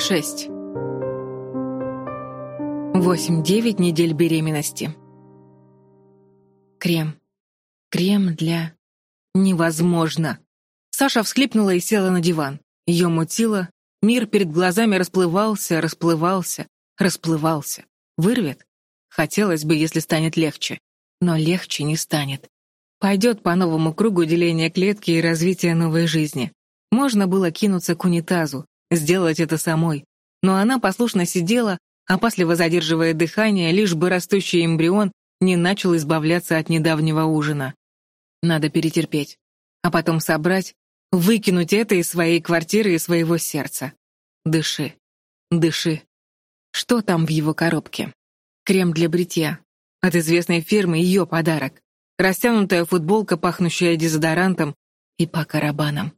6. 8-9 недель беременности. Крем. Крем для... Невозможно. Саша всхлипнула и села на диван. Ее мутило, мир перед глазами расплывался, расплывался, расплывался. Вырвет? Хотелось бы, если станет легче. Но легче не станет. Пойдет по новому кругу деления клетки и развития новой жизни. Можно было кинуться к унитазу, сделать это самой. Но она послушно сидела, опасливо задерживая дыхание, лишь бы растущий эмбрион не начал избавляться от недавнего ужина. Надо перетерпеть, а потом собрать, выкинуть это из своей квартиры и своего сердца. Дыши, дыши. Что там в его коробке? Крем для бритья. От известной фирмы ее подарок. Растянутая футболка, пахнущая дезодорантом и по карабанам.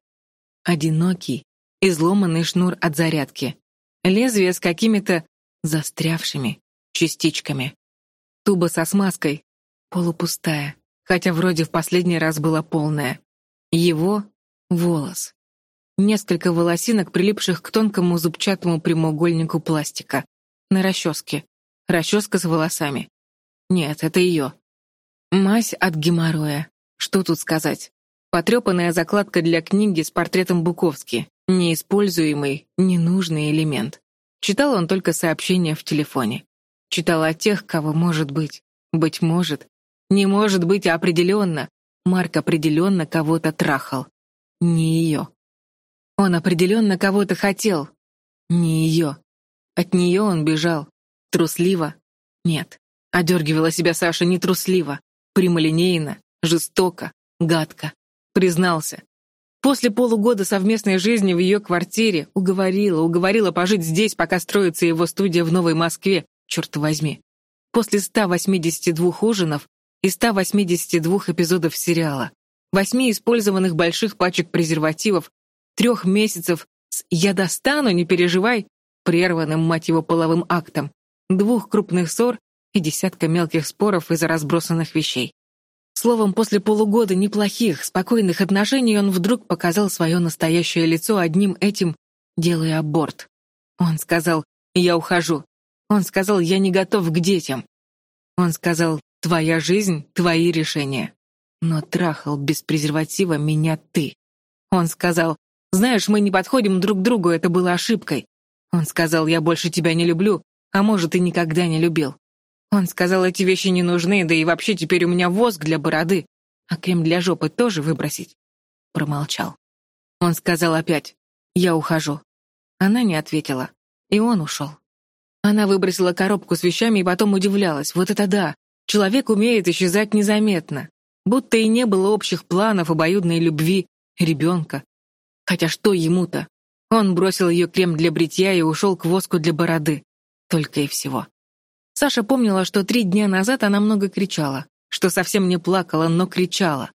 Одинокий, изломанный шнур от зарядки. Лезвие с какими-то застрявшими частичками. Туба со смазкой, полупустая, хотя вроде в последний раз была полная. Его — волос. Несколько волосинок, прилипших к тонкому зубчатому прямоугольнику пластика. На расческе. Расческа с волосами. Нет, это ее. Мазь от геморроя. Что тут сказать? Потрепанная закладка для книги с портретом Буковски. Неиспользуемый, ненужный элемент. Читал он только сообщения в телефоне. Читал о тех, кого может быть. Быть может. Не может быть, а определенно. Марк определенно кого-то трахал. Не ее. Он определенно кого-то хотел. Не ее. От нее он бежал. Трусливо? Нет. Одергивала себя Саша не трусливо. Прямолинейно, жестоко, гадко признался. После полугода совместной жизни в ее квартире уговорила, уговорила пожить здесь, пока строится его студия в Новой Москве, черт возьми. После 182 ужинов и 182 эпизодов сериала, восьми использованных больших пачек презервативов, трех месяцев с «я достану, не переживай», прерванным, мать его, половым актом, двух крупных ссор и десятка мелких споров из-за разбросанных вещей. Словом, после полугода неплохих, спокойных отношений он вдруг показал свое настоящее лицо одним этим, делая аборт. Он сказал «Я ухожу». Он сказал «Я не готов к детям». Он сказал «Твоя жизнь, твои решения». Но трахал без презерватива меня ты. Он сказал «Знаешь, мы не подходим друг к другу, это было ошибкой». Он сказал «Я больше тебя не люблю, а может, и никогда не любил». Он сказал, эти вещи не нужны, да и вообще теперь у меня воск для бороды, а крем для жопы тоже выбросить. Промолчал. Он сказал опять, я ухожу. Она не ответила, и он ушел. Она выбросила коробку с вещами и потом удивлялась. Вот это да, человек умеет исчезать незаметно. Будто и не было общих планов обоюдной любви, ребенка. Хотя что ему-то? Он бросил ее крем для бритья и ушел к воску для бороды. Только и всего. Саша помнила, что три дня назад она много кричала, что совсем не плакала, но кричала.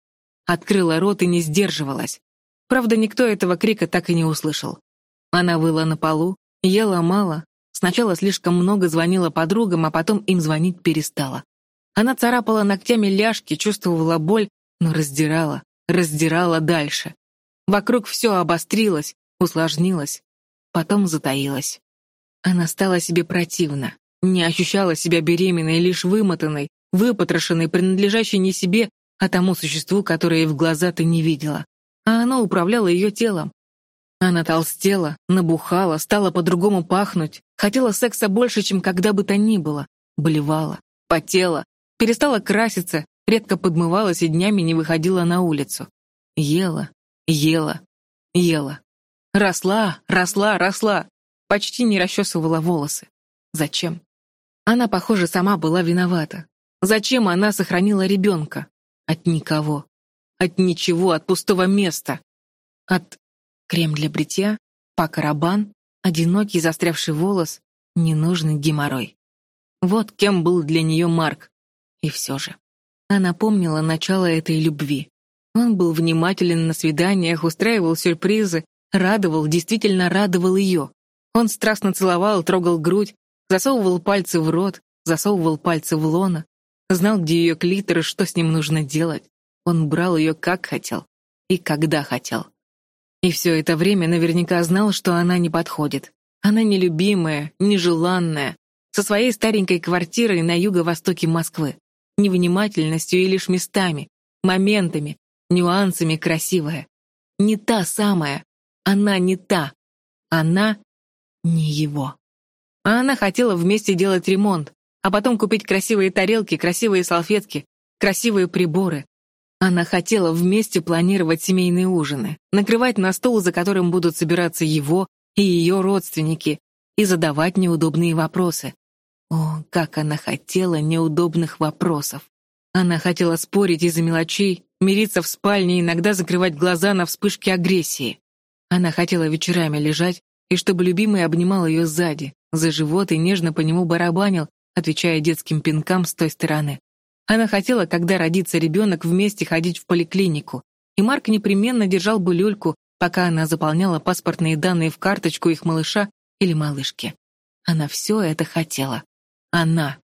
Открыла рот и не сдерживалась. Правда, никто этого крика так и не услышал. Она выла на полу, ела мало, сначала слишком много звонила подругам, а потом им звонить перестала. Она царапала ногтями ляжки, чувствовала боль, но раздирала, раздирала дальше. Вокруг все обострилось, усложнилось, потом затаилось. Она стала себе противна, не ощущала себя беременной, лишь вымотанной, выпотрошенной, принадлежащей не себе, а тому существу, которое в глаза ты не видела. А оно управляло ее телом. Она толстела, набухала, стала по-другому пахнуть, хотела секса больше, чем когда бы то ни было. Болевала, потела, перестала краситься, редко подмывалась и днями не выходила на улицу. Ела, ела, ела. Росла, росла, росла. Почти не расчесывала волосы. Зачем? Она, похоже, сама была виновата. Зачем она сохранила ребенка? От никого. От ничего, от пустого места. От крем для бритья, пакарабан, одинокий застрявший волос, ненужный геморрой. Вот кем был для нее Марк. И все же. Она помнила начало этой любви. Он был внимателен на свиданиях, устраивал сюрпризы, радовал, действительно радовал ее. Он страстно целовал, трогал грудь, Засовывал пальцы в рот, засовывал пальцы в лона, знал, где ее клитор и что с ним нужно делать. Он брал ее как хотел и когда хотел. И все это время наверняка знал, что она не подходит. Она нелюбимая, нежеланная, со своей старенькой квартирой на юго-востоке Москвы, невнимательностью и лишь местами, моментами, нюансами красивая. Не та самая. Она не та. Она не его. А она хотела вместе делать ремонт, а потом купить красивые тарелки, красивые салфетки, красивые приборы. Она хотела вместе планировать семейные ужины, накрывать на стол, за которым будут собираться его и ее родственники, и задавать неудобные вопросы. О, как она хотела неудобных вопросов. Она хотела спорить из-за мелочей, мириться в спальне иногда закрывать глаза на вспышки агрессии. Она хотела вечерами лежать, и чтобы любимый обнимал ее сзади, за живот и нежно по нему барабанил, отвечая детским пинкам с той стороны. Она хотела, когда родится ребенок, вместе ходить в поликлинику, и Марк непременно держал бы люльку, пока она заполняла паспортные данные в карточку их малыша или малышки. Она все это хотела. Она.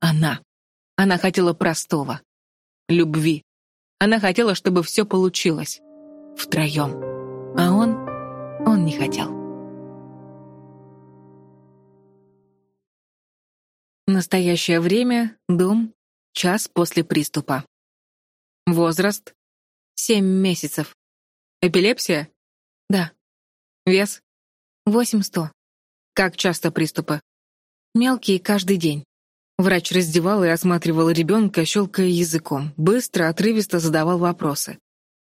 Она. Она хотела простого. Любви. Она хотела, чтобы все получилось. Втроем. А он... он не хотел. Настоящее время, дом, час после приступа. Возраст — семь месяцев. Эпилепсия? Да. Вес? Восемь сто. Как часто приступы? Мелкие каждый день. Врач раздевал и осматривал ребенка, щелкая языком, быстро, отрывисто задавал вопросы.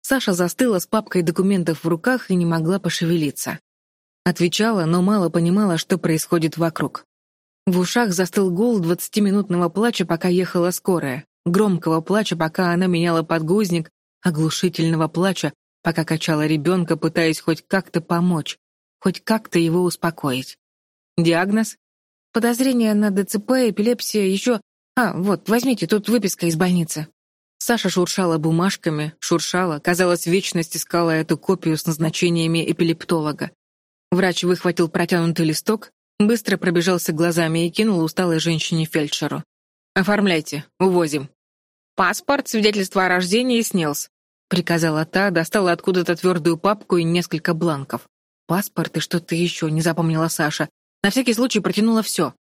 Саша застыла с папкой документов в руках и не могла пошевелиться. Отвечала, но мало понимала, что происходит вокруг. В ушах застыл гул двадцатиминутного плача, пока ехала скорая, громкого плача, пока она меняла подгузник, оглушительного плача, пока качала ребенка, пытаясь хоть как-то помочь, хоть как-то его успокоить. Диагноз? Подозрение на ДЦП, эпилепсия, еще... А, вот, возьмите, тут выписка из больницы. Саша шуршала бумажками, шуршала, казалось, вечность искала эту копию с назначениями эпилептолога. Врач выхватил протянутый листок, быстро пробежался глазами и кинул усталой женщине-фельдшеру. «Оформляйте, увозим». «Паспорт, свидетельство о рождении и СНИЛС», — приказала та, достала откуда-то твердую папку и несколько бланков. «Паспорт и что-то еще», — не запомнила Саша. На всякий случай протянула все.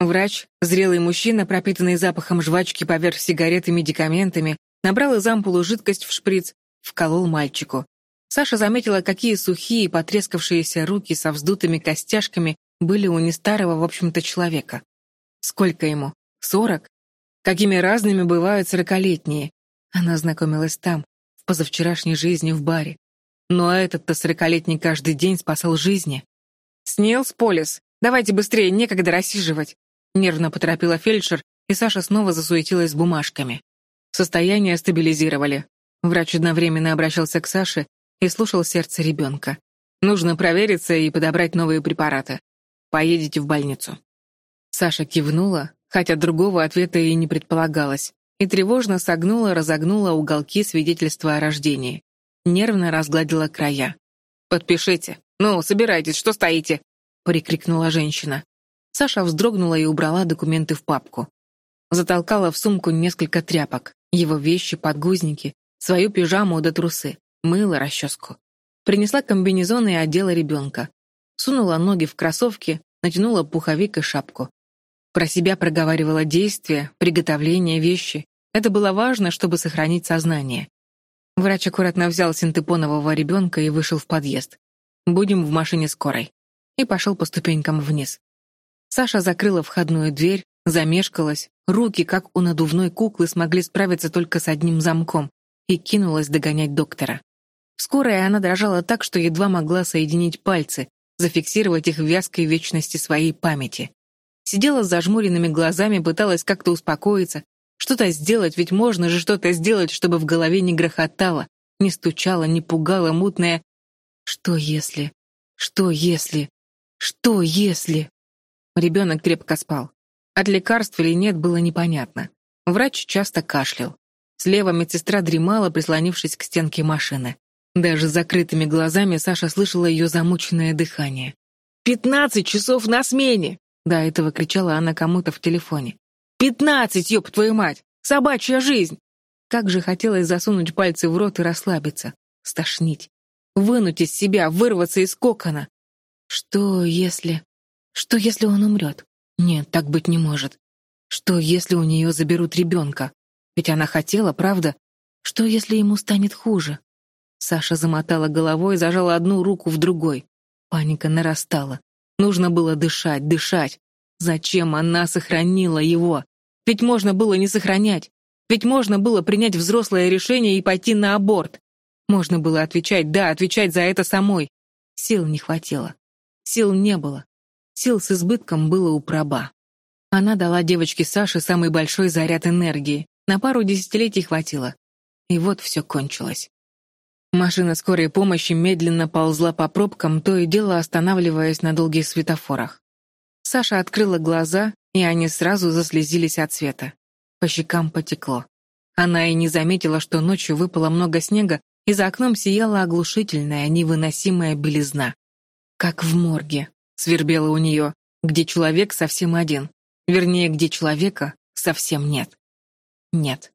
Врач, зрелый мужчина, пропитанный запахом жвачки поверх сигарет и медикаментами, набрал из ампулы жидкость в шприц, вколол мальчику. Саша заметила, какие сухие, потрескавшиеся руки со вздутыми костяшками были у нестарого, в общем-то, человека. Сколько ему? Сорок? Какими разными бывают сорокалетние? Она знакомилась там, в позавчерашней жизни в баре. Но этот-то сорокалетний каждый день спасал жизни. «Снилс Полис, давайте быстрее, некогда рассиживать!» Нервно поторопила фельдшер, и Саша снова засуетилась с бумажками. Состояние стабилизировали. Врач одновременно обращался к Саше и слушал сердце ребенка. Нужно провериться и подобрать новые препараты. Поедете в больницу. Саша кивнула, хотя другого ответа и не предполагалось, и тревожно согнула, разогнула уголки свидетельства о рождении. Нервно разгладила края. «Подпишите. Ну, собирайтесь, что стоите?» — прикрикнула женщина. Саша вздрогнула и убрала документы в папку. Затолкала в сумку несколько тряпок, его вещи, подгузники, свою пижаму до трусы, мыло, расческу. Принесла комбинезон и одела ребенка. Сунула ноги в кроссовки, натянула пуховик и шапку. Про себя проговаривала действия, приготовление, вещи. Это было важно, чтобы сохранить сознание. Врач аккуратно взял синтепонового ребенка и вышел в подъезд. «Будем в машине скорой». И пошел по ступенькам вниз. Саша закрыла входную дверь, замешкалась, руки, как у надувной куклы, смогли справиться только с одним замком, и кинулась догонять доктора. В скорой она дрожала так, что едва могла соединить пальцы, зафиксировать их в вязкой вечности своей памяти. Сидела с зажмуренными глазами, пыталась как-то успокоиться, что-то сделать, ведь можно же что-то сделать, чтобы в голове не грохотало, не стучало, не пугало мутное «Что если? Что если? Что если?» Ребенок крепко спал. От лекарств или нет было непонятно. Врач часто кашлял. Слева медсестра дремала, прислонившись к стенке машины. Даже с закрытыми глазами Саша слышала ее замученное дыхание. «Пятнадцать часов на смене!» До этого кричала она кому-то в телефоне. Пятнадцать, ёб твою мать! Собачья жизнь! Как же хотелось засунуть пальцы в рот и расслабиться, стошнить, вынуть из себя, вырваться из кокона. Что если... Что если он умрет? Нет, так быть не может. Что если у нее заберут ребенка? Ведь она хотела, правда? Что если ему станет хуже? Саша замотала головой и зажала одну руку в другой. Паника нарастала. Нужно было дышать, дышать. Зачем она сохранила его? Ведь можно было не сохранять. Ведь можно было принять взрослое решение и пойти на аборт. Можно было отвечать «да», отвечать за это самой. Сил не хватило. Сил не было. Сил с избытком было у проба. Она дала девочке Саше самый большой заряд энергии. На пару десятилетий хватило. И вот все кончилось. Машина скорой помощи медленно ползла по пробкам, то и дело останавливаясь на долгих светофорах. Саша открыла глаза, и они сразу заслезились от света. По щекам потекло. Она и не заметила, что ночью выпало много снега, и за окном сияла оглушительная, невыносимая белизна. Как в морге, свербело у нее, где человек совсем один. Вернее, где человека совсем нет. Нет.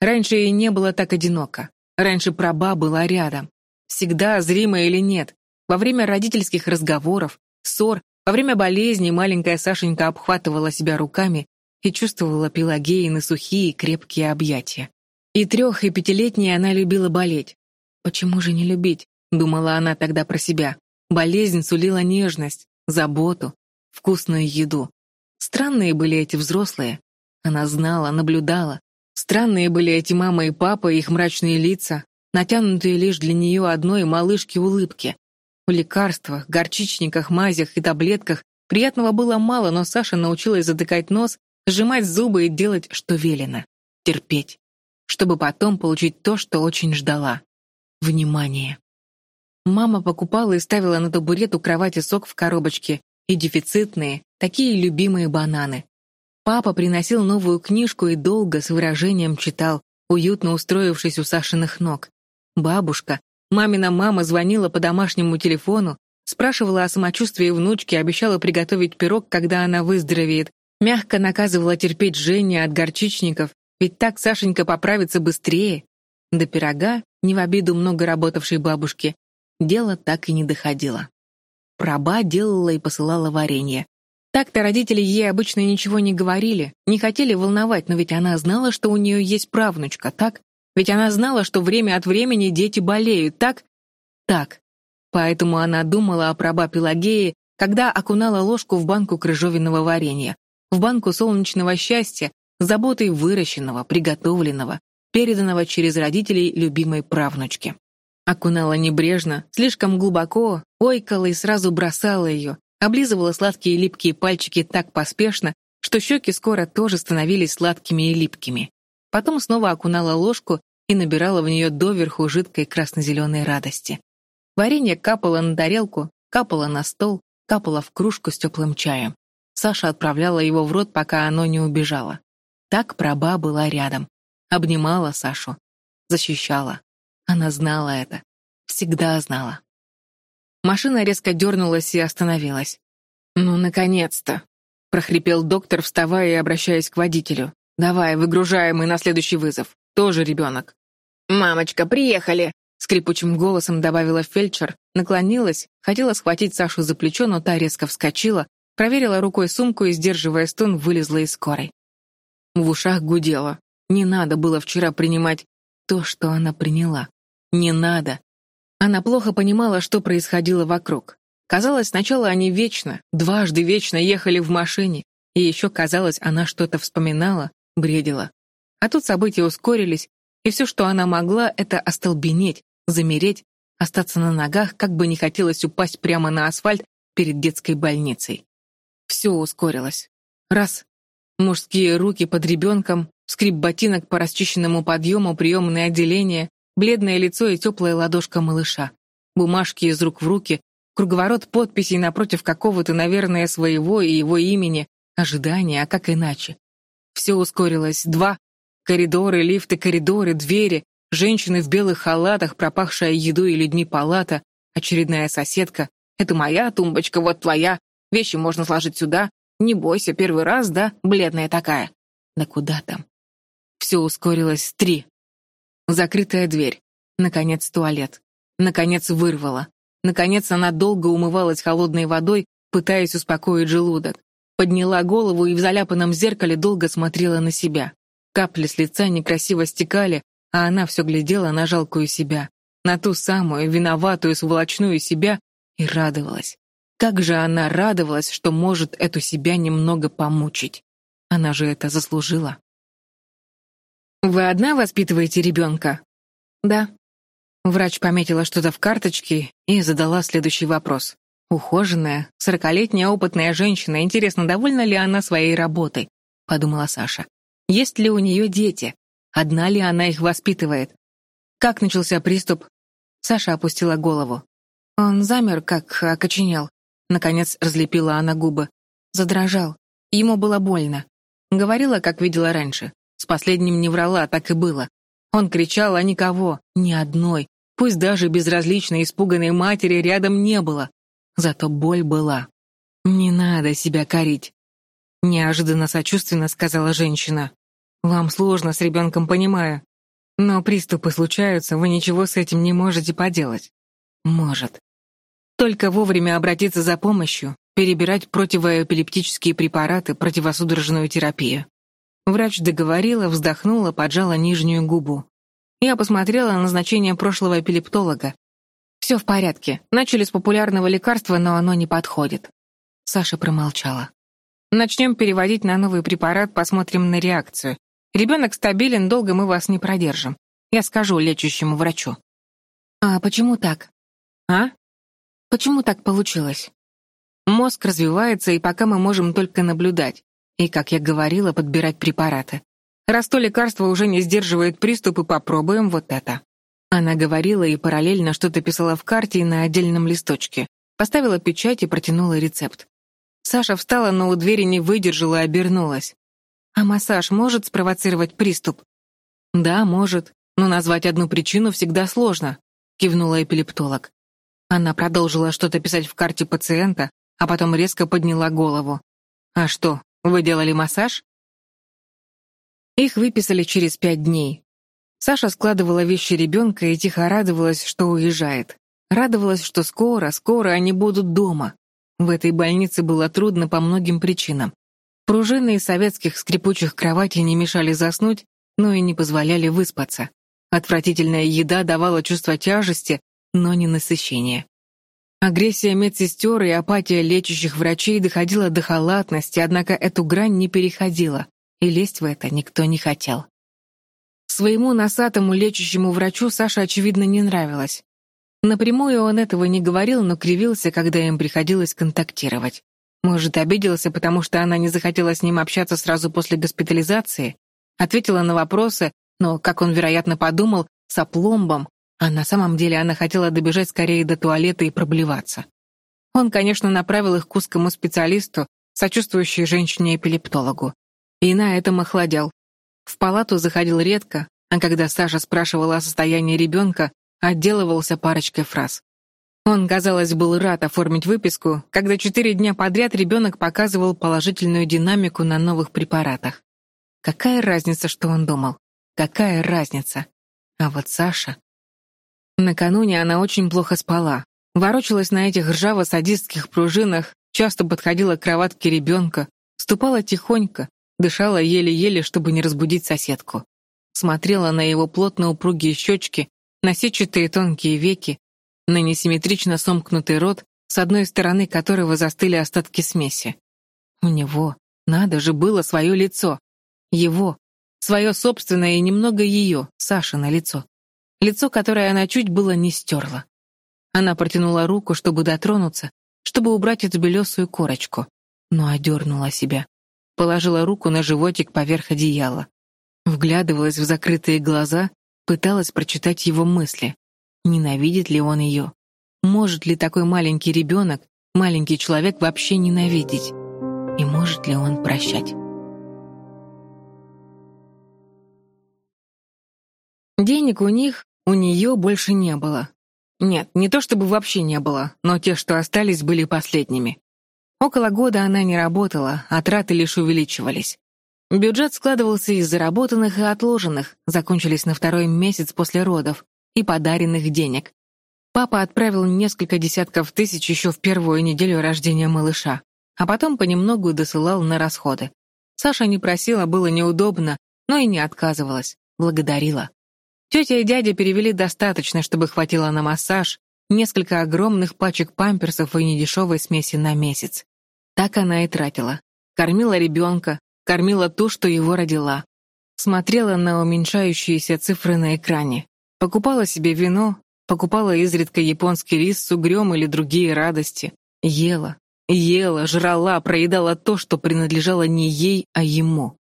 Раньше ей не было так одиноко. Раньше праба была рядом. Всегда, зримо или нет. Во время родительских разговоров, ссор, во время болезни маленькая Сашенька обхватывала себя руками и чувствовала Пелагеины сухие крепкие объятия. И трех, и пятилетней она любила болеть. «Почему же не любить?» — думала она тогда про себя. Болезнь сулила нежность, заботу, вкусную еду. Странные были эти взрослые. Она знала, наблюдала, Странные были эти мама и папа, их мрачные лица, натянутые лишь для нее одной малышки улыбки. В лекарствах, горчичниках, мазях и таблетках приятного было мало, но Саша научилась затыкать нос, сжимать зубы и делать, что велено. Терпеть. Чтобы потом получить то, что очень ждала. Внимание. Мама покупала и ставила на табурет у кровати сок в коробочке и дефицитные, такие любимые бананы. Папа приносил новую книжку и долго с выражением читал, уютно устроившись у Сашиных ног. Бабушка, мамина мама звонила по домашнему телефону, спрашивала о самочувствии внучки, обещала приготовить пирог, когда она выздоровеет, мягко наказывала терпеть жжение от горчичников, ведь так Сашенька поправится быстрее. До пирога, не в обиду много работавшей бабушки, дело так и не доходило. Проба делала и посылала варенье. Так-то родители ей обычно ничего не говорили, не хотели волновать, но ведь она знала, что у нее есть правнучка, так? Ведь она знала, что время от времени дети болеют, так? Так. Поэтому она думала о праба Пелагеи, когда окунала ложку в банку крыжовенного варенья, в банку солнечного счастья, заботой выращенного, приготовленного, переданного через родителей любимой правнучки. Окунала небрежно, слишком глубоко, ойкала и сразу бросала ее, облизывала сладкие липкие пальчики так поспешно, что щеки скоро тоже становились сладкими и липкими. Потом снова окунала ложку и набирала в нее доверху жидкой красно-зеленой радости. Варенье капало на тарелку, капало на стол, капало в кружку с теплым чаем. Саша отправляла его в рот, пока оно не убежало. Так праба была рядом. Обнимала Сашу. Защищала. Она знала это. Всегда знала. Машина резко дернулась и остановилась. «Ну, наконец-то!» — прохрипел доктор, вставая и обращаясь к водителю. «Давай, выгружаем и на следующий вызов. Тоже ребенок». «Мамочка, приехали!» — скрипучим голосом добавила фельдшер, наклонилась, хотела схватить Сашу за плечо, но та резко вскочила, проверила рукой сумку и, сдерживая стон, вылезла из скорой. В ушах гудело. Не надо было вчера принимать то, что она приняла. Не надо. Она плохо понимала, что происходило вокруг. Казалось, сначала они вечно, дважды вечно ехали в машине, и еще казалось, она что-то вспоминала, бредила. А тут события ускорились, и все, что она могла, это остолбенеть, замереть, остаться на ногах, как бы не хотелось упасть прямо на асфальт перед детской больницей. Все ускорилось. Раз. Мужские руки под ребенком, скрип ботинок по расчищенному подъему, приемное отделение, бледное лицо и теплая ладошка малыша. Бумажки из рук в руки, круговорот подписей напротив какого-то, наверное, своего и его имени, ожидания, а как иначе. Все ускорилось. Два. Коридоры, лифты, коридоры, двери, женщины в белых халатах, пропахшая едой и людьми палата, очередная соседка. «Это моя тумбочка, вот твоя. Вещи можно сложить сюда. Не бойся, первый раз, да? Бледная такая». Да куда там? Все ускорилось. Три. Закрытая дверь. Наконец, туалет. Наконец, вырвала. Наконец она долго умывалась холодной водой, пытаясь успокоить желудок. Подняла голову и в заляпанном зеркале долго смотрела на себя. Капли с лица некрасиво стекали, а она все глядела на жалкую себя, на ту самую виноватую сволочную себя и радовалась. Как же она радовалась, что может эту себя немного помучить. Она же это заслужила. «Вы одна воспитываете ребенка?» «Да». Врач пометила что-то в карточке и задала следующий вопрос. «Ухоженная, сорокалетняя опытная женщина. Интересно, довольна ли она своей работой?» — подумала Саша. «Есть ли у нее дети? Одна ли она их воспитывает? Как начался приступ? Саша опустила голову. Он замер, как окоченел. Наконец разлепила она губы. Задрожал. Ему было больно. Говорила, как видела раньше. С последним не врала, так и было. Он кричал, а никого, ни одной, пусть даже безразличной испуганной матери рядом не было. Зато боль была. «Не надо себя корить», — неожиданно сочувственно сказала женщина. Вам сложно с ребенком, понимаю. Но приступы случаются, вы ничего с этим не можете поделать. Может. Только вовремя обратиться за помощью, перебирать противоэпилептические препараты, противосудорожную терапию. Врач договорила, вздохнула, поджала нижнюю губу. Я посмотрела на назначение прошлого эпилептолога. Все в порядке. Начали с популярного лекарства, но оно не подходит. Саша промолчала. Начнем переводить на новый препарат, посмотрим на реакцию. Ребенок стабилен, долго мы вас не продержим. Я скажу лечащему врачу. А почему так? А? Почему так получилось? Мозг развивается, и пока мы можем только наблюдать. И, как я говорила, подбирать препараты. Раз то лекарство уже не сдерживает приступы, попробуем вот это. Она говорила и параллельно что-то писала в карте и на отдельном листочке. Поставила печать и протянула рецепт. Саша встала, но у двери не выдержала и обернулась. А массаж может спровоцировать приступ? Да, может, но назвать одну причину всегда сложно, кивнула эпилептолог. Она продолжила что-то писать в карте пациента, а потом резко подняла голову. А что, вы делали массаж? Их выписали через пять дней. Саша складывала вещи ребенка и тихо радовалась, что уезжает. Радовалась, что скоро, скоро они будут дома. В этой больнице было трудно по многим причинам. Пружины из советских скрипучих кроватей не мешали заснуть, но и не позволяли выспаться. Отвратительная еда давала чувство тяжести, но не насыщения. Агрессия медсестер и апатия лечащих врачей доходила до халатности, однако эту грань не переходила, и лезть в это никто не хотел. Своему носатому лечащему врачу Саша, очевидно, не нравилось. Напрямую он этого не говорил, но кривился, когда им приходилось контактировать. Может, обиделся, потому что она не захотела с ним общаться сразу после госпитализации? Ответила на вопросы, но, как он, вероятно, подумал, с опломбом, а на самом деле она хотела добежать скорее до туалета и проблеваться. Он, конечно, направил их к узкому специалисту, сочувствующей женщине-эпилептологу. И на этом охладел. В палату заходил редко, а когда Саша спрашивала о состоянии ребенка, отделывался парочкой фраз. Он, казалось, был рад оформить выписку, когда четыре дня подряд ребенок показывал положительную динамику на новых препаратах. Какая разница, что он думал? Какая разница? А вот Саша... Накануне она очень плохо спала. Ворочалась на этих ржаво-садистских пружинах, часто подходила к кроватке ребенка, ступала тихонько, дышала еле-еле, чтобы не разбудить соседку. Смотрела на его плотно упругие щечки, на сетчатые тонкие веки, на несимметрично сомкнутый рот, с одной стороны которого застыли остатки смеси. У него, надо же, было свое лицо. Его, свое собственное и немного ее, Сашино лицо. Лицо, которое она чуть было не стерла. Она протянула руку, чтобы дотронуться, чтобы убрать эту белесую корочку, но одернула себя. Положила руку на животик поверх одеяла. Вглядывалась в закрытые глаза, пыталась прочитать его мысли. Ненавидит ли он ее? Может ли такой маленький ребенок, маленький человек вообще ненавидеть? И может ли он прощать? Денег у них, у нее больше не было. Нет, не то чтобы вообще не было, но те, что остались, были последними. Около года она не работала, а траты лишь увеличивались. Бюджет складывался из заработанных и отложенных, закончились на второй месяц после родов, и подаренных денег. Папа отправил несколько десятков тысяч еще в первую неделю рождения малыша, а потом понемногу досылал на расходы. Саша не просила, было неудобно, но и не отказывалась, благодарила. Тетя и дядя перевели достаточно, чтобы хватило на массаж, несколько огромных пачек памперсов и недешевой смеси на месяц. Так она и тратила. Кормила ребенка, кормила ту, что его родила. Смотрела на уменьшающиеся цифры на экране. Покупала себе вино, покупала изредка японский рис с угрём или другие радости. Ела, ела, жрала, проедала то, что принадлежало не ей, а ему.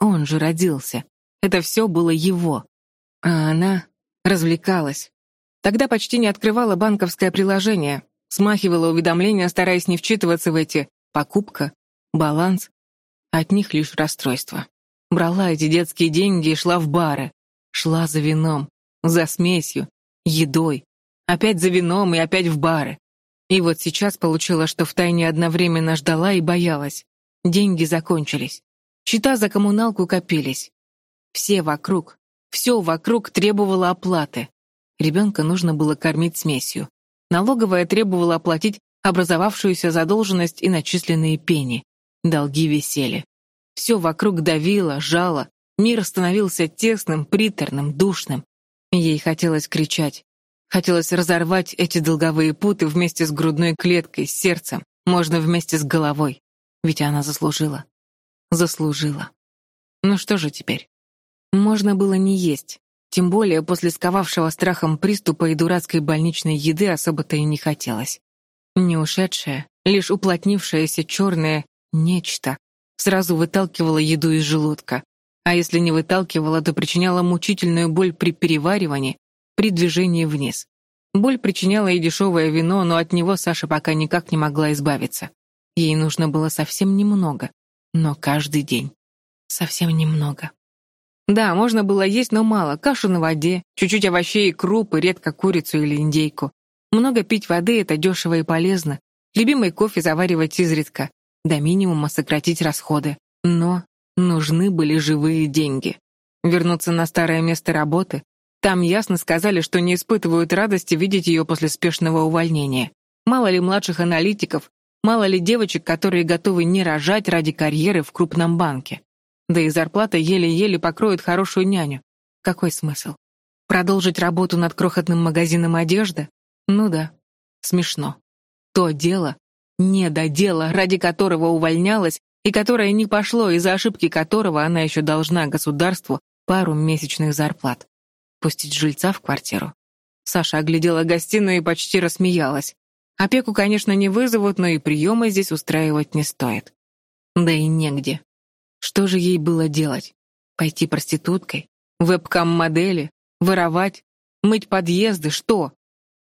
Он же родился. Это все было его. А она развлекалась. Тогда почти не открывала банковское приложение, смахивала уведомления, стараясь не вчитываться в эти «покупка», «баланс». От них лишь расстройство. Брала эти детские деньги и шла в бары. Шла за вином, за смесью, едой. Опять за вином и опять в бары. И вот сейчас получила, что втайне одновременно ждала и боялась. Деньги закончились. Счета за коммуналку копились. Все вокруг, все вокруг требовало оплаты. Ребенка нужно было кормить смесью. Налоговая требовала оплатить образовавшуюся задолженность и начисленные пени. Долги висели. Все вокруг давило, жало. Мир становился тесным, приторным, душным. Ей хотелось кричать. Хотелось разорвать эти долговые путы вместе с грудной клеткой, с сердцем, можно вместе с головой. Ведь она заслужила. Заслужила. Ну что же теперь? Можно было не есть. Тем более после сковавшего страхом приступа и дурацкой больничной еды особо-то и не хотелось. Не ушедшее, лишь уплотнившееся черное нечто сразу выталкивало еду из желудка. А если не выталкивало, то причиняло мучительную боль при переваривании, при движении вниз. Боль причиняла и дешевое вино, но от него Саша пока никак не могла избавиться. Ей нужно было совсем немного, но каждый день. Совсем немного. Да, можно было есть, но мало. Кашу на воде, чуть-чуть овощей и крупы, редко курицу или индейку. Много пить воды — это дешево и полезно. Любимый кофе заваривать изредка. До минимума сократить расходы. Но нужны были живые деньги. Вернуться на старое место работы. Там ясно сказали, что не испытывают радости видеть ее после спешного увольнения. Мало ли младших аналитиков, мало ли девочек, которые готовы не рожать ради карьеры в крупном банке. Да и зарплата еле-еле покроет хорошую няню. Какой смысл? Продолжить работу над крохотным магазином одежды? Ну да, смешно. То дело, не до дела, ради которого увольнялась, и которое не пошло, из-за ошибки которого она еще должна государству пару месячных зарплат. Пустить жильца в квартиру. Саша оглядела гостиную и почти рассмеялась. Опеку, конечно, не вызовут, но и приемы здесь устраивать не стоит. Да и негде. Что же ей было делать? Пойти проституткой? Вебкам-модели? Воровать? Мыть подъезды? Что?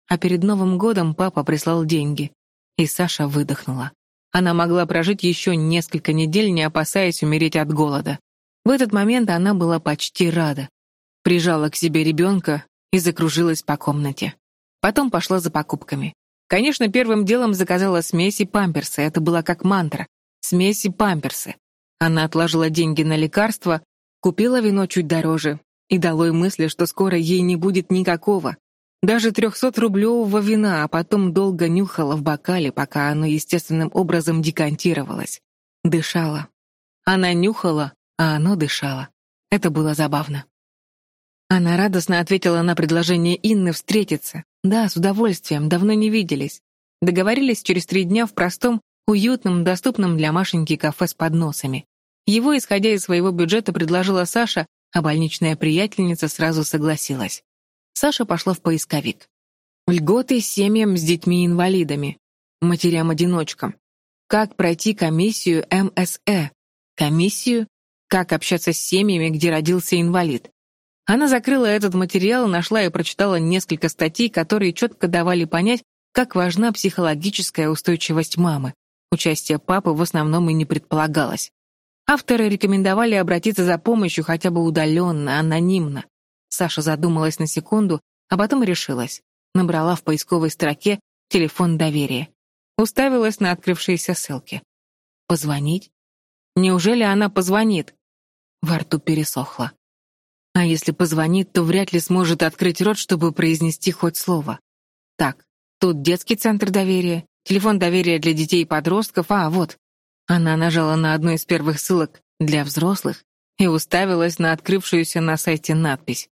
А перед Новым годом папа прислал деньги. И Саша выдохнула. Она могла прожить еще несколько недель, не опасаясь умереть от голода. В этот момент она была почти рада. Прижала к себе ребенка и закружилась по комнате. Потом пошла за покупками. Конечно, первым делом заказала смеси памперсы, это было как мантра. Смеси памперсы. Она отложила деньги на лекарства, купила вино чуть дороже и долой мысли, что скоро ей не будет никакого. Даже трехсотрублевого вина, а потом долго нюхала в бокале, пока оно естественным образом декантировалось. Дышала. Она нюхала, а оно дышало. Это было забавно. Она радостно ответила на предложение Инны встретиться. Да, с удовольствием, давно не виделись. Договорились через три дня в простом, уютном, доступном для Машеньки кафе с подносами. Его, исходя из своего бюджета, предложила Саша, а больничная приятельница сразу согласилась. Саша пошла в поисковик. Льготы семьям с детьми-инвалидами, матерям-одиночкам. Как пройти комиссию МСЭ? Комиссию? Как общаться с семьями, где родился инвалид? Она закрыла этот материал, нашла и прочитала несколько статей, которые четко давали понять, как важна психологическая устойчивость мамы. Участие папы в основном и не предполагалось. Авторы рекомендовали обратиться за помощью хотя бы удаленно, анонимно. Саша задумалась на секунду, а потом решилась. Набрала в поисковой строке телефон доверия. Уставилась на открывшиеся ссылки. Позвонить? Неужели она позвонит? Во рту пересохло. А если позвонит, то вряд ли сможет открыть рот, чтобы произнести хоть слово. Так, тут детский центр доверия, телефон доверия для детей и подростков, а вот. Она нажала на одну из первых ссылок для взрослых и уставилась на открывшуюся на сайте надпись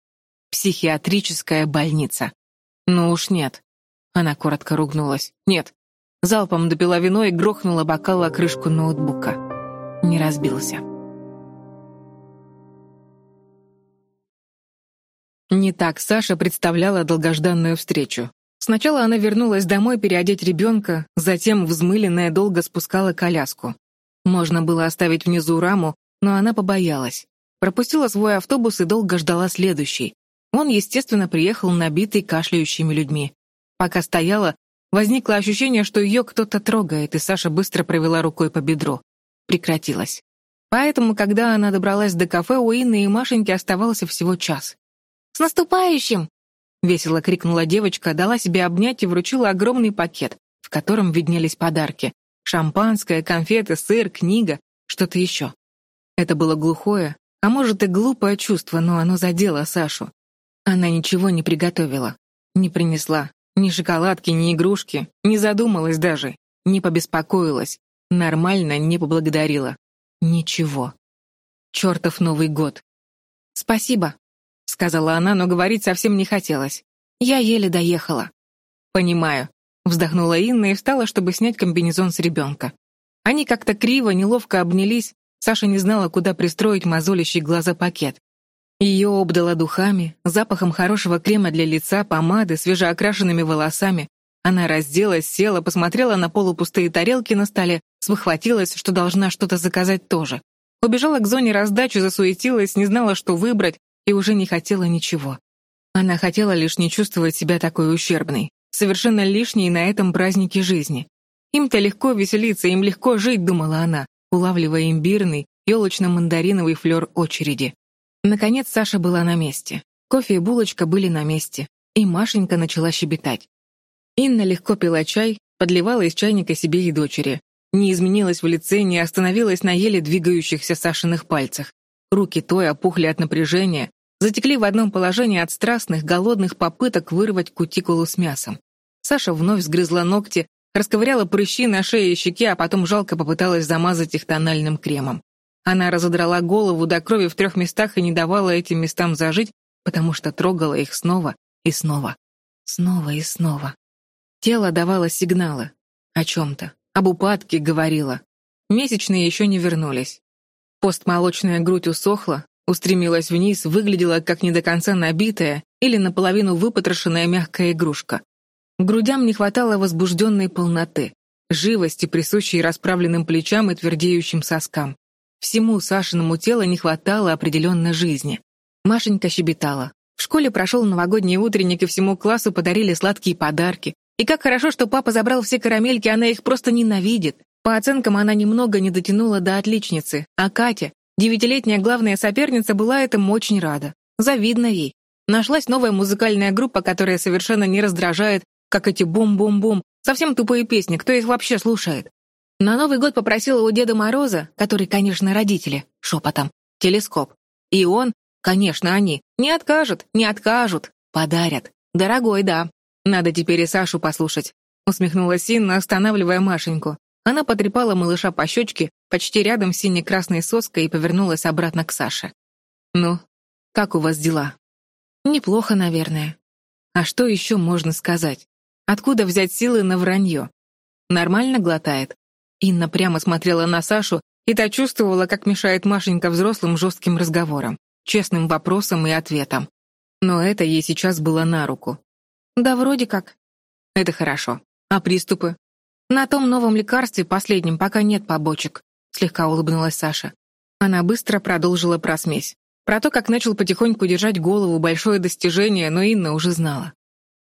«Психиатрическая больница». Ну уж нет. Она коротко ругнулась. Нет. Залпом допила вино и грохнула бокал крышку ноутбука. Не разбился. Не так Саша представляла долгожданную встречу. Сначала она вернулась домой переодеть ребенка, затем взмыленная долго спускала коляску. Можно было оставить внизу раму, но она побоялась. Пропустила свой автобус и долго ждала следующий. Он, естественно, приехал набитый кашляющими людьми. Пока стояла, возникло ощущение, что ее кто-то трогает, и Саша быстро провела рукой по бедру. Прекратилось. Поэтому, когда она добралась до кафе, у Инны и Машеньки оставался всего час. «С наступающим!» — весело крикнула девочка, дала себе обнять и вручила огромный пакет, в котором виднелись подарки. Шампанское, конфеты, сыр, книга, что-то еще. Это было глухое, а может и глупое чувство, но оно задело Сашу. Она ничего не приготовила, не принесла, ни шоколадки, ни игрушки, не задумалась даже, не побеспокоилась, нормально не поблагодарила. Ничего. Чертов Новый год. «Спасибо», — сказала она, но говорить совсем не хотелось. Я еле доехала. «Понимаю», — вздохнула Инна и встала, чтобы снять комбинезон с ребенка. Они как-то криво, неловко обнялись, Саша не знала, куда пристроить мозолящий глаза пакет. Ее обдало духами, запахом хорошего крема для лица, помады, свежеокрашенными волосами. Она разделась, села, посмотрела на полупустые тарелки на столе, спохватилась, что должна что-то заказать тоже. Убежала к зоне раздачи, засуетилась, не знала, что выбрать, и уже не хотела ничего. Она хотела лишь не чувствовать себя такой ущербной, совершенно лишней на этом празднике жизни. Им-то легко веселиться, им легко жить, думала она, улавливая имбирный, елочно-мандариновый флер очереди. Наконец Саша была на месте. Кофе и булочка были на месте, и Машенька начала щебетать. Инна легко пила чай, подливала из чайника себе и дочери. Не изменилась в лице, не остановилась на еле двигающихся Сашиных пальцах. Руки той опухли от напряжения, затекли в одном положении от страстных, голодных попыток вырвать кутикулу с мясом. Саша вновь сгрызла ногти, расковыряла прыщи на шее и щеке, а потом жалко попыталась замазать их тональным кремом. Она разодрала голову до крови в трех местах и не давала этим местам зажить, потому что трогала их снова и снова. Снова и снова. Тело давало сигналы. О чем-то. Об упадке говорило. Месячные еще не вернулись. Постмолочная грудь усохла, устремилась вниз, выглядела как не до конца набитая или наполовину выпотрошенная мягкая игрушка. Грудям не хватало возбужденной полноты, живости, присущей расправленным плечам и твердеющим соскам. Всему Сашиному телу не хватало определенно жизни. Машенька щебетала. В школе прошел новогодний утренник, и всему классу подарили сладкие подарки. И как хорошо, что папа забрал все карамельки, она их просто ненавидит. По оценкам она немного не дотянула до отличницы, а Катя, девятилетняя главная соперница, была этому очень рада. Завидно ей. Нашлась новая музыкальная группа, которая совершенно не раздражает, как эти бум-бум-бум, совсем тупые песни, кто их вообще слушает. На Новый год попросила у Деда Мороза, который, конечно, родители, шепотом, телескоп. И он, конечно, они, не откажут, не откажут, подарят. Дорогой, да. Надо теперь и Сашу послушать. Усмехнулась Инна, останавливая Машеньку. Она потрепала малыша по щечке, почти рядом с синей-красной соской и повернулась обратно к Саше. «Ну, как у вас дела?» «Неплохо, наверное. А что еще можно сказать? Откуда взять силы на вранье? Нормально глотает?» Инна прямо смотрела на Сашу, и та чувствовала, как мешает Машенька взрослым жестким разговорам, честным вопросам и ответам. Но это ей сейчас было на руку. «Да вроде как». «Это хорошо. А приступы? «На том новом лекарстве, последнем, пока нет побочек», — слегка улыбнулась Саша. Она быстро продолжила про смесь. Про то, как начал потихоньку держать голову, большое достижение, но Инна уже знала.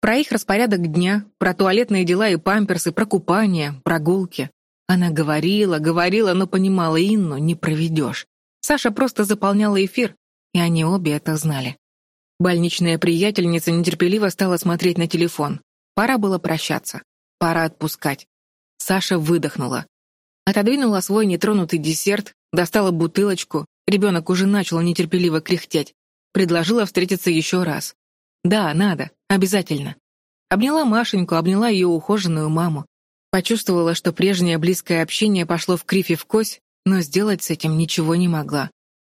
Про их распорядок дня, про туалетные дела и памперсы, про купание, прогулки. Она говорила, говорила, но понимала Инну не проведешь. Саша просто заполняла эфир, и они обе это знали. Больничная приятельница нетерпеливо стала смотреть на телефон. Пора было прощаться. Пора отпускать. Саша выдохнула. Отодвинула свой нетронутый десерт, достала бутылочку, ребенок уже начал нетерпеливо кряхтеть. Предложила встретиться еще раз. Да, надо, обязательно. Обняла Машеньку, обняла ее ухоженную маму. Почувствовала, что прежнее близкое общение пошло в кривь и в кось, но сделать с этим ничего не могла.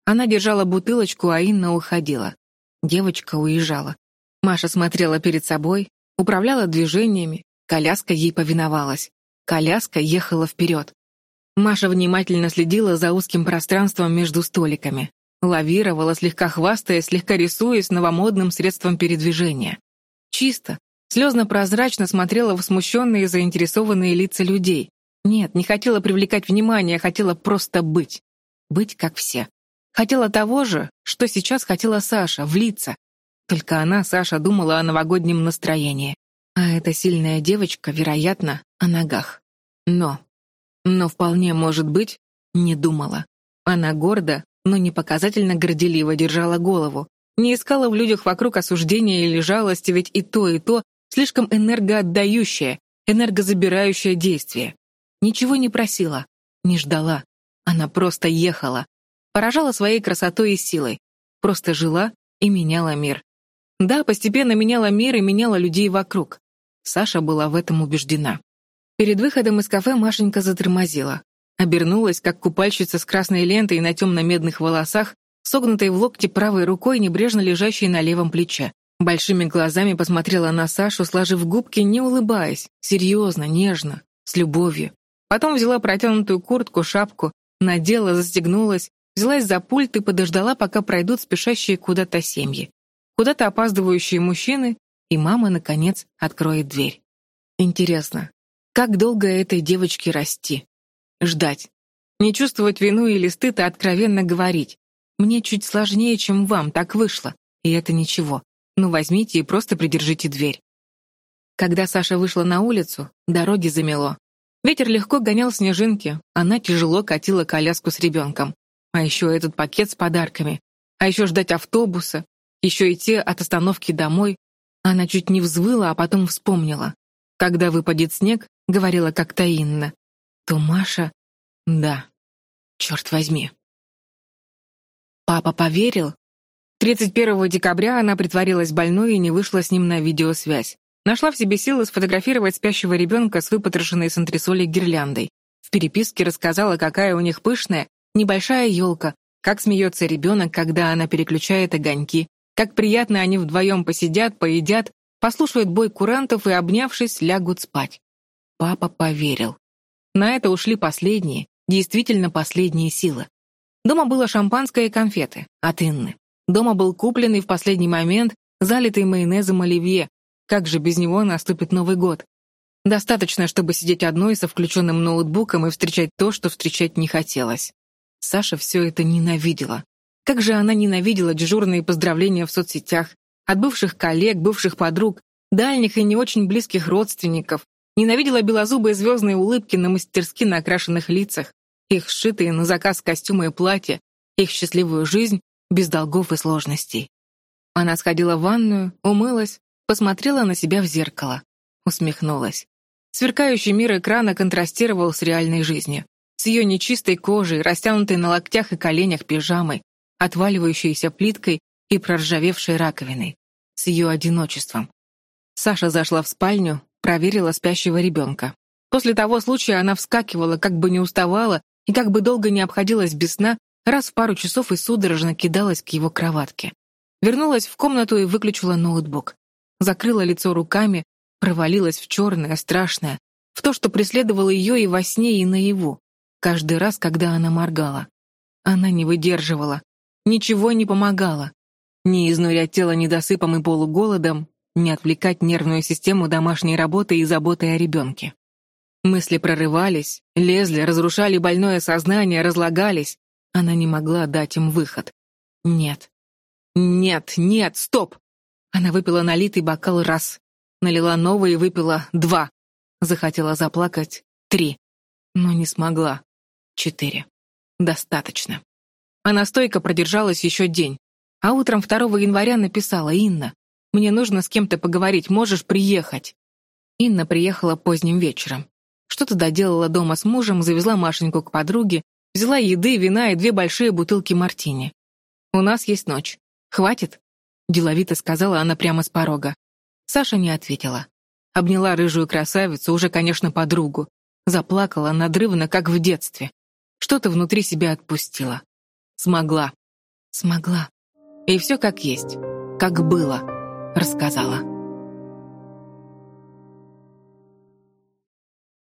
Она держала бутылочку, а Инна уходила. Девочка уезжала. Маша смотрела перед собой, управляла движениями, коляска ей повиновалась. Коляска ехала вперед. Маша внимательно следила за узким пространством между столиками. Лавировала, слегка хвастаясь, слегка рисуясь новомодным средством передвижения. Чисто, слезно-прозрачно смотрела в смущенные и заинтересованные лица людей. Нет, не хотела привлекать внимание, хотела просто быть. Быть как все. Хотела того же, что сейчас хотела Саша, влиться. Только она, Саша, думала о новогоднем настроении. А эта сильная девочка, вероятно, о ногах. Но, но вполне может быть, не думала. Она гордо, но не показательно горделиво держала голову. Не искала в людях вокруг осуждения или жалости, ведь и то, и то слишком энергоотдающее, энергозабирающее действие. Ничего не просила, не ждала. Она просто ехала, поражала своей красотой и силой. Просто жила и меняла мир. Да, постепенно меняла мир и меняла людей вокруг. Саша была в этом убеждена. Перед выходом из кафе Машенька затормозила. Обернулась, как купальщица с красной лентой на темно-медных волосах, согнутой в локте правой рукой, небрежно лежащей на левом плече. Большими глазами посмотрела на Сашу, сложив губки, не улыбаясь, серьезно, нежно, с любовью. Потом взяла протянутую куртку, шапку, надела, застегнулась, взялась за пульт и подождала, пока пройдут спешащие куда-то семьи. Куда-то опаздывающие мужчины, и мама, наконец, откроет дверь. Интересно, как долго этой девочке расти? Ждать. Не чувствовать вину или стыд, а откровенно говорить. Мне чуть сложнее, чем вам, так вышло. И это ничего. Ну возьмите и просто придержите дверь. Когда Саша вышла на улицу, дороги замело. Ветер легко гонял снежинки, она тяжело катила коляску с ребенком. А еще этот пакет с подарками. А еще ждать автобуса. Еще идти от остановки домой. Она чуть не взвыла, а потом вспомнила. Когда выпадет снег, говорила как-то Инна, то Маша... Да, черт возьми. Папа поверил? 31 декабря она притворилась больной и не вышла с ним на видеосвязь. Нашла в себе силы сфотографировать спящего ребенка с выпотрошенной с антресолей гирляндой. В переписке рассказала, какая у них пышная, небольшая елка, как смеется ребенок, когда она переключает огоньки, как приятно они вдвоем посидят, поедят, послушают бой курантов и, обнявшись, лягут спать. Папа поверил. На это ушли последние, действительно последние силы. Дома было шампанское и конфеты от Инны. Дома был купленный в последний момент залитый майонезом оливье. Как же без него наступит Новый год? Достаточно, чтобы сидеть одной со включенным ноутбуком и встречать то, что встречать не хотелось. Саша все это ненавидела. Как же она ненавидела дежурные поздравления в соцсетях от бывших коллег, бывших подруг, дальних и не очень близких родственников. Ненавидела белозубые звездные улыбки на мастерски накрашенных лицах, их сшитые на заказ костюмы и платья, их счастливую жизнь без долгов и сложностей. Она сходила в ванную, умылась, посмотрела на себя в зеркало, усмехнулась. Сверкающий мир экрана контрастировал с реальной жизнью, с ее нечистой кожей, растянутой на локтях и коленях пижамой, отваливающейся плиткой и проржавевшей раковиной, с ее одиночеством. Саша зашла в спальню, проверила спящего ребенка. После того случая она вскакивала, как бы не уставала и как бы долго не обходилась без сна, раз в пару часов и судорожно кидалась к его кроватке. Вернулась в комнату и выключила ноутбук. Закрыла лицо руками, провалилась в черное, страшное, в то, что преследовало ее и во сне, и наяву, каждый раз, когда она моргала. Она не выдерживала, ничего не помогало. Не изнурять тело недосыпом и полуголодом, не отвлекать нервную систему домашней работы и заботой о ребенке. Мысли прорывались, лезли, разрушали больное сознание, разлагались. Она не могла дать им выход. Нет. Нет, нет, стоп! Она выпила налитый бокал раз, налила новый и выпила два. Захотела заплакать три, но не смогла. Четыре. Достаточно. Она стойко продержалась еще день, а утром 2 января написала «Инна, мне нужно с кем-то поговорить, можешь приехать?» Инна приехала поздним вечером. Что-то доделала дома с мужем, завезла Машеньку к подруге, взяла еды, вина и две большие бутылки мартини. «У нас есть ночь. Хватит?» — деловито сказала она прямо с порога. Саша не ответила. Обняла рыжую красавицу, уже, конечно, подругу. Заплакала надрывно, как в детстве. Что-то внутри себя отпустила. Смогла. Смогла. И все как есть. Как было. Рассказала.